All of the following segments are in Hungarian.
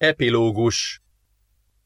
Epilógus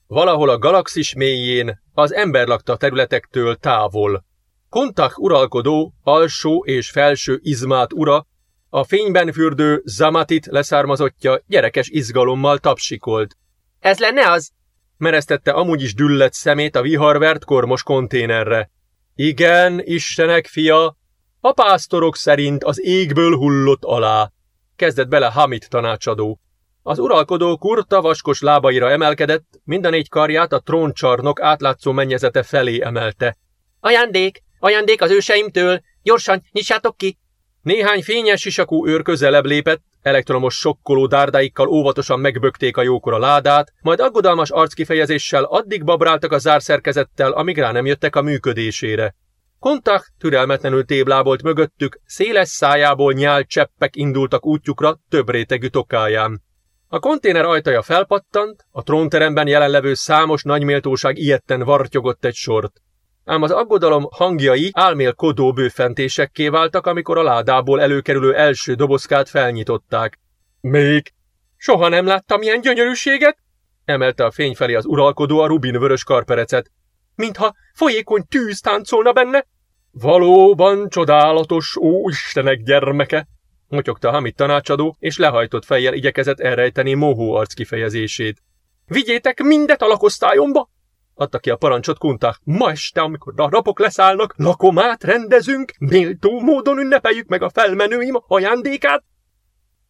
Valahol a galaxis mélyén, az emberlakta területektől távol. Kontak uralkodó, alsó és felső izmát ura, a fényben fürdő Zamatit leszármazottja gyerekes izgalommal tapsikolt. Ez lenne az? Meresztette amúgy is düllett szemét a viharvert kormos konténerre. Igen, Istenek fia, a pásztorok szerint az égből hullott alá. Kezdett bele Hamit tanácsadó. Az uralkodó kurta vaskos lábaira emelkedett, mind a négy karját a tróncsarnok átlátszó mennyezete felé emelte. Ajándék! Ajándék az őseimtől! Gyorsan, nyissátok ki! Néhány fényes sisakú őr közelebb lépett, elektromos sokkoló dárdáikkal óvatosan megbökték a jókora ládát, majd aggodalmas arckifejezéssel addig babráltak a zárszerkezettel, amíg rá nem jöttek a működésére. Kontak türelmetlenül téblábolt mögöttük, széles szájából nyált cseppek indultak útjukra több rétegű tokáján. A konténer ajtaja felpattant, a trónteremben jelenlevő számos nagyméltóság ilyetten vartyogott egy sort. Ám az aggodalom hangjai álmélkodó bőfentésekké váltak, amikor a ládából előkerülő első dobozkát felnyitották. Még? Soha nem láttam ilyen gyönyörűséget? Emelte a fény felé az uralkodó a rubin vörös karperecet. Mintha folyékony tűz táncolna benne. Valóban csodálatos, ó Istenek gyermeke! Motyogta Hamid tanácsadó, és lehajtott fejjel igyekezett elrejteni mohó arc kifejezését. Vigyétek mindet a lakosztályomba! adta ki a parancsot Kunták. Ma este, amikor a rapok leszállnak, lakomát rendezünk, méltó módon ünnepeljük meg a felmenőim ajándékát.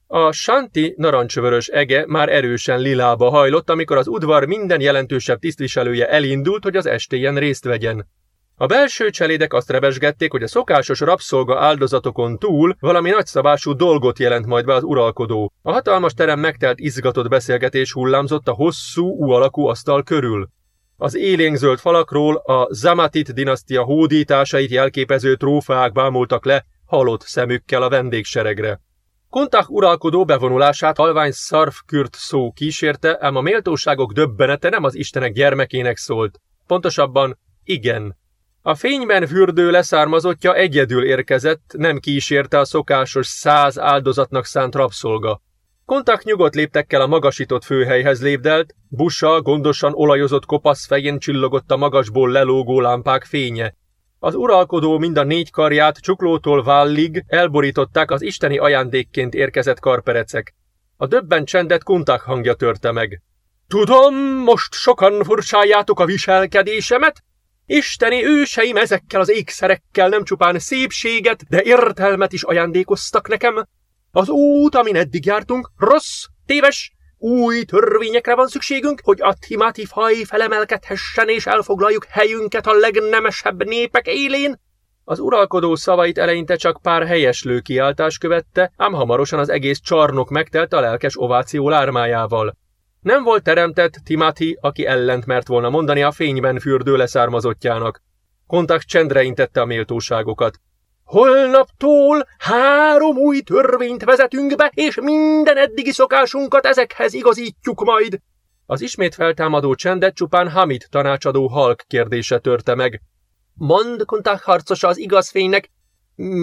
A Santi narancsvörös ege már erősen lilába hajlott, amikor az udvar minden jelentősebb tisztviselője elindult, hogy az estéjen részt vegyen. A belső cselédek azt rebesgették, hogy a szokásos rabszolga áldozatokon túl valami nagyszabású dolgot jelent majd be az uralkodó. A hatalmas terem megtelt izgatott beszélgetés hullámzott a hosszú, U alakú asztal körül. Az élénkzöld falakról a Zamatit dinasztia hódításait jelképező trófeák bámultak le halott szemükkel a vendégseregre. Kontak uralkodó bevonulását halvány szarfkürt szó kísérte, ám a méltóságok döbbenete nem az istenek gyermekének szólt. Pontosabban igen. A fényben fürdő leszármazottja egyedül érkezett, nem kísérte a szokásos száz áldozatnak szánt rabszolga. Kontak nyugodt léptekkel a magasított főhelyhez lépdelt, busa gondosan olajozott kopasz fején csillogott a magasból lelógó lámpák fénye. Az uralkodó mind a négy karját csuklótól vállig elborították az isteni ajándékként érkezett karperecek. A döbben csendet Kuntak hangja törte meg. Tudom, most sokan furcsáljátok a viselkedésemet, Isteni őseim ezekkel az ékszerekkel nem csupán szépséget, de értelmet is ajándékoztak nekem. Az út, amin eddig jártunk, rossz, téves, új törvényekre van szükségünk, hogy a timati faj felemelkedhessen és elfoglaljuk helyünket a legnemesebb népek élén. Az uralkodó szavait eleinte csak pár helyeslő kiáltás követte, ám hamarosan az egész csarnok megtelt a lelkes ováció lármájával. Nem volt teremtett Timati, aki ellent mert volna mondani a fényben fürdő leszármazottjának. Kontak csendre intette a méltóságokat. Holnaptól három új törvényt vezetünk be, és minden eddigi szokásunkat ezekhez igazítjuk majd. Az ismét feltámadó csendet csupán Hamid tanácsadó halk kérdése törte meg. Mond, Kontak harcosa az igaz fénynek,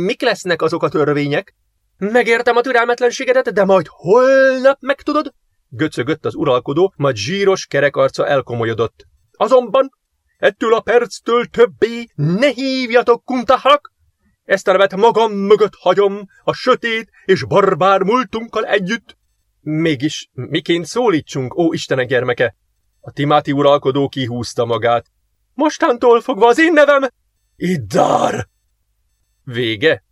mik lesznek azok a törvények? Megértem a türelmetlenségedet, de majd holnap megtudod? Göcögött az uralkodó, majd zsíros kerekarca elkomolyodott. Azonban ettől a perctől többé ne hívjatok kuntahak! Ezt a nevet magam mögött hagyom, a sötét és barbár múltunkkal együtt. Mégis miként szólítsunk, ó Istenek gyermeke? A Timáti uralkodó kihúzta magát. Mostantól fogva az én nevem Iddar! Vége?